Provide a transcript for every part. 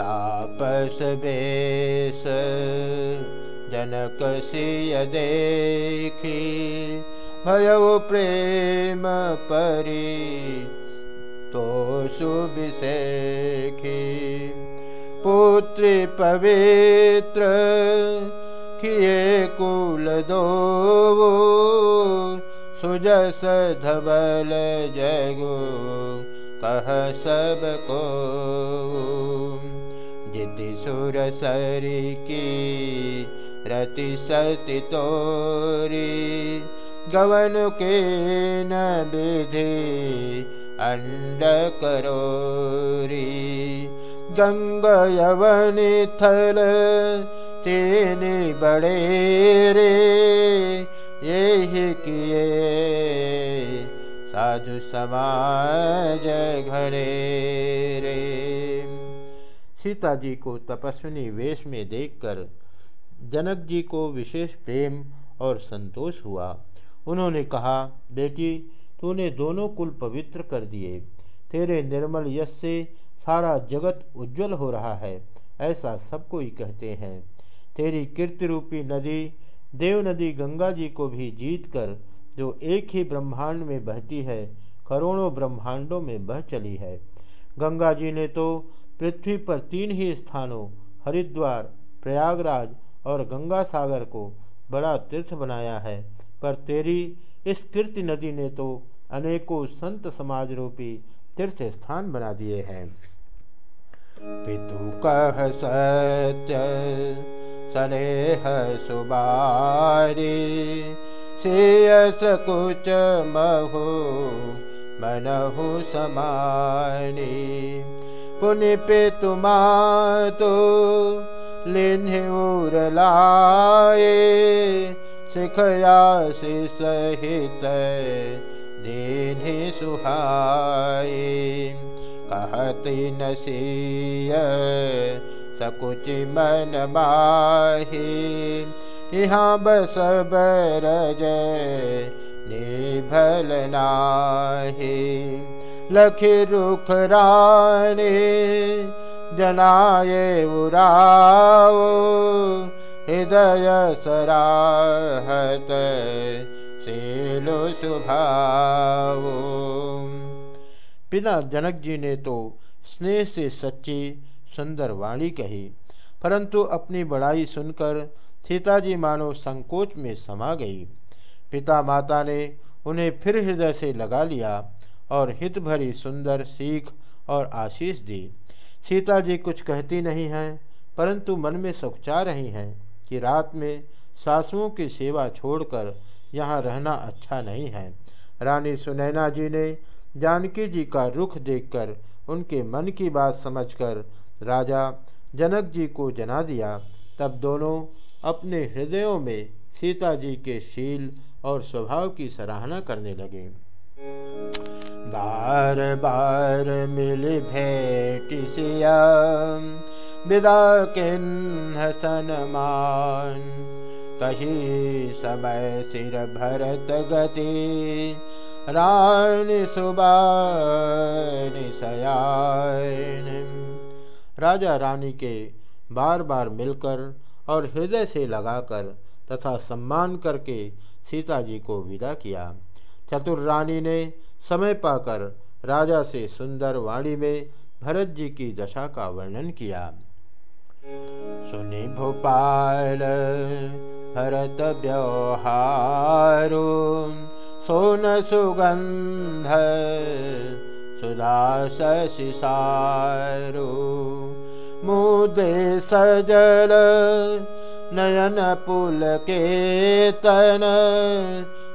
तापस base जनक सिय देखी भयउ प्रेम परी तो सुबिसेखी पुत्री पवित्र, किए कुल दो सुजस धबल जगो कह सब इति सुरसरि रति सति तोरि। गवनुकेन विधि अण्डकरोरि गङ्गयवनिथल तेनि बडे रे। यहि किए साधु समाज समाजे रे। सीता जी को तपस्विनी वेश में देखकर जनक जी को विशेष प्रेम और संतोष हुआ। उन्होंने कहा, बेटी, तूने दोनों कुल पवित्र कर दिए। तेरे निर्मल यश से सारा जगत उज्जवल हो रहा है, ऐसा सब कोई कहते हैं। तेरी कीर्ति रूपी नदी, देव नदी गंगा जी को भी जीत कर, जो एक ही ब्रह्मांड में बहती है, करोड़ों ब्रह्मांडों में बह चली है। गंगा जी ने तो पृथ्वी पर तीन ही स्थानों, हरिद्वार, प्रयागराज और गंगा सागर को बड़ा तीर्थ बनाया है। पर तेरी इस कीर्ति नदी ने तो अनेकों संत समाज रूपी तीर्थ स्थान बना दिए हैं। पितु कह सत्य, सनेह, सुबारी कुच महु, मनहु समानी। मातु लिन्हि उर लाए सिखया सहित दीन सुहाय। कहती मन माही यहाँ बस बरज निभल नाही लखी रुख रानी, जनाए उराओ, हृदय सराहत, सेलो सुभाव। पिता जनक जी ने तो स्नेह से सच्ची सुंदर वाणी कही, परंतु अपनी बड़ाई सुनकर सीताजी मानो संकोच में समा गई। पिता माता ने उन्हें फिर हृदय से लगा लिया और हित भरी सुंदर सीख और आशीष दी। सीता जी कुछ कहती नहीं हैं, परंतु मन में सोचा रही हैं कि रात में सासुओं की सेवा छोड़कर यहाँ रहना अच्छा नहीं है। रानी सुनैना जी ने जानकी जी का रुख देखकर उनके मन की बात समझकर राजा जनक जी को जना दिया। तब दोनों अपने हृदयों में सीता जी के शील और स्वभाव की सराहना करने लगे। बार बार मिल भेट सिया। विदा किन्ह सनमान कही समय सिर भरत गति। रानी सुबान सयान। राजा रानी के बार बार मिलकर और हृदय से लगाकर तथा सम्मान करके सीता जी को विदा किया। चतुर रानी ने समय पाकर राजा से सुंदर वाणी में भरत जी की दशा का वर्णन किया। सुनि भोपाल, भरत व्यवहारो, सोन सुगंध, सुदास शिसारो मुदे सजल नयन पुल के तन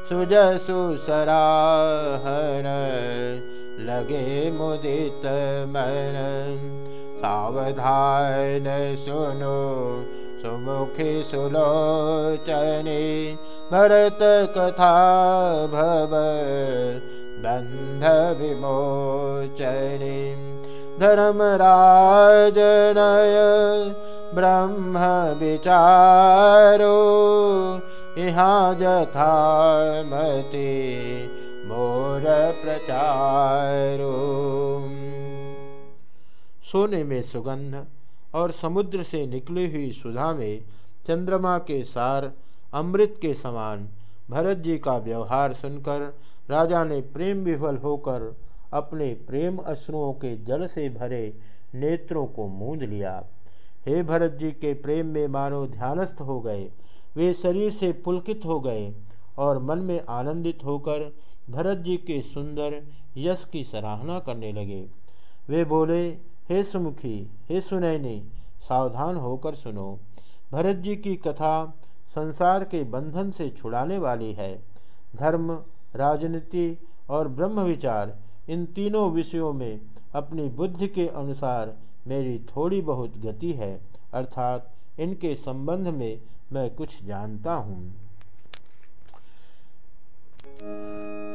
सुजसु सराहन लगे मुदित मन। सावधान सुनो सुमुखी सुलोचने भरत कथा भव बंध विमोचने। धर्मराजनय ब्रह्म विचारो। यहाँ जथामति मोर प्रचारो। सोने में सुगंध और समुद्र से निकली हुई सुधा में चंद्रमा के सार, अमृत के समान भरत जी का व्यवहार सुनकर राजा ने प्रेम विफल होकर अपने प्रेम अश्रुओं के जल से भरे नेत्रों को मूंद लिया। हे भरत जी के प्रेम में मानो ध्यानस्थ हो गए। वे शरीर से पुलकित हो गए और मन में आनंदित होकर भरत जी के सुंदर यश की सराहना करने लगे। वे बोले, हे सुमुखी, हे सुनैनी, सावधान होकर सुनो। भरत जी की कथा संसार के बंधन से छुड़ाने वाली है। धर्म, राजनीति और ब्रह्म विचार इन तीनों विषयों में अपनी बुद्धि के अनुसार मेरी थोड़ी बहुत गति है, अर्थात इनके संबंध में मैं कुछ जानता हूँ।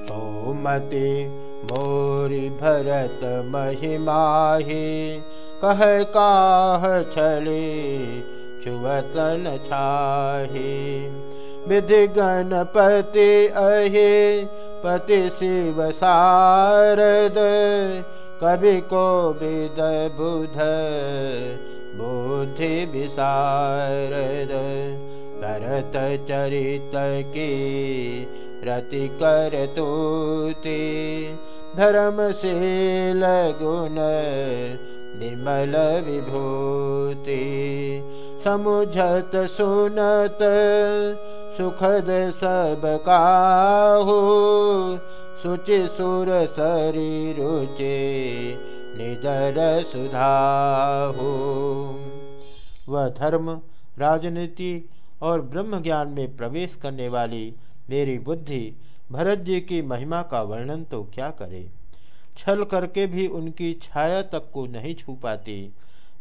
सौमति मोरी भरत महिमाही, कह काह छले चुवतन छाहे। विधि गणपति अहे, पति शिव सारद कवि को विद बुध बुद्धि विशारद भरत चरित की रति कर तूति। धर्मशील गुण विमल विभूति। समुझत सुनत सुखद सब काहू सुचि सुर सरी रुचि निदर सुधाहु। वह धर्म, राजनीति और ब्रह्म ज्ञान में प्रवेश करने वाली मेरी बुद्धि, भरत जी की महिमा का वर्णन तो क्या करे? छल करके भी उनकी छाया तक को नहीं छू पाती।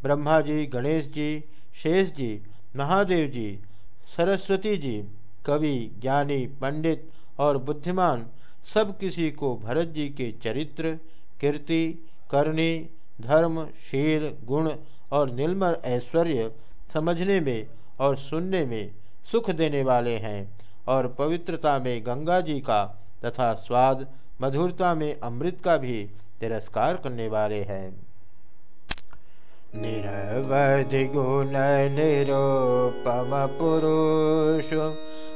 ब्रह्मा जी, गणेश जी, शेष जी, महादेव जी, सरस्वती जी, कवि, ज्ञानी, पंडित और बुद्धिमान सब किसी को भरत जी के चरित्र, कीर्ति करनी धर्म, शील, गुण और निर्मल ऐश्वर्य समझने में और सुनने में सुख देने वाले हैं और पवित्रता में गंगा जी का तथा स्वाद, मधुरता में अमृत का भी तिरस्कार करने वाले हैं। निरवधि गुण निरोपम पुरुष,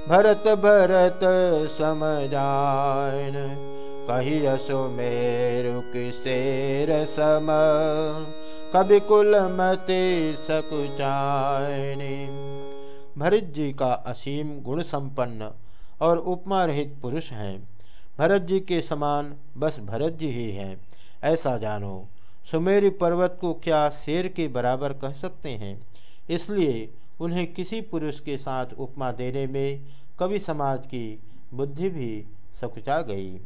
भरत भरत समझान कही असुमेरु किसेर सम कवि कुल मते सकुचायनी। भरत जी का असीम गुण संपन्न और उपमा रहित पुरुष हैं। भरत जी के समान बस भरत जी ही हैं। ऐसा जानो सुमेरु पर्वत को क्या शेर के बराबर कह सकते हैं? इसलिए उन्हें किसी पुरुष के साथ उपमा देने में कवि समाज की बुद्धि भी सकुचा गई।